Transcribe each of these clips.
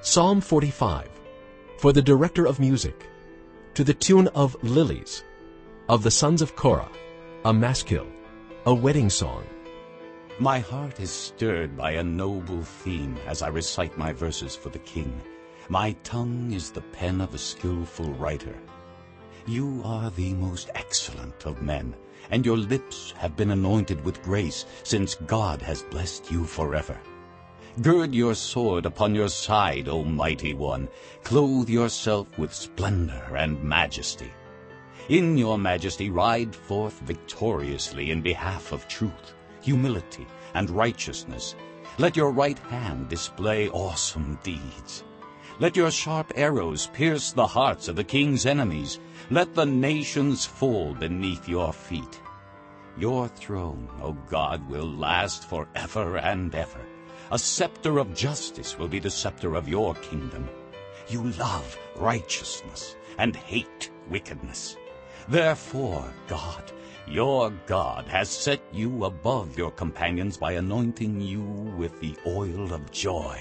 Psalm 45 For the director of music, to the tune of Lilies, of the sons of Korah, a maskil, a wedding song. My heart is stirred by a noble theme as I recite my verses for the king. My tongue is the pen of a skillful writer. You are the most excellent of men, and your lips have been anointed with grace, since God has blessed you forever. Gird your sword upon your side, O mighty one. Clothe yourself with splendor and majesty. In your majesty ride forth victoriously in behalf of truth, humility, and righteousness. Let your right hand display awesome deeds. Let your sharp arrows pierce the hearts of the king's enemies. Let the nations fall beneath your feet. Your throne, O God, will last forever and ever. A scepter of justice will be the scepter of your kingdom. You love righteousness and hate wickedness. Therefore, God, your God, has set you above your companions by anointing you with the oil of joy.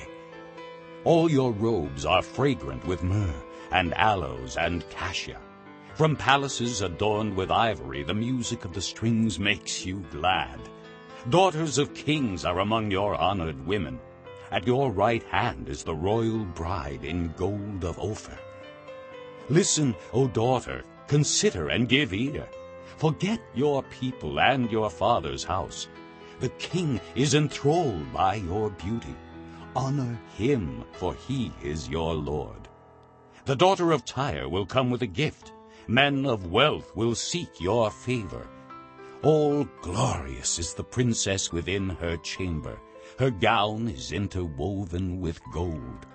All your robes are fragrant with myrrh and aloes and cassia. From palaces adorned with ivory, the music of the strings makes you glad. Daughters of kings are among your honored women. At your right hand is the royal bride in gold of Ophir. Listen, O daughter, Consider and give ear. Forget your people and your father's house. The king is enthralled by your beauty. Honor him, for he is your lord. The daughter of Tyre will come with a gift. Men of wealth will seek your favor. All glorious is the princess within her chamber. Her gown is interwoven with gold.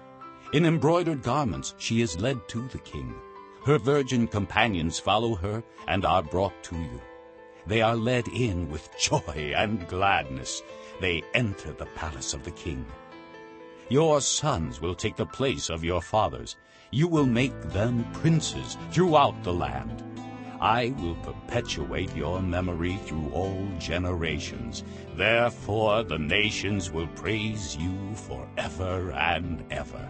In embroidered garments she is led to the king. Her virgin companions follow her and are brought to you. They are led in with joy and gladness. They enter the palace of the king. Your sons will take the place of your fathers. You will make them princes throughout the land. I will perpetuate your memory through all generations. Therefore the nations will praise you forever and ever.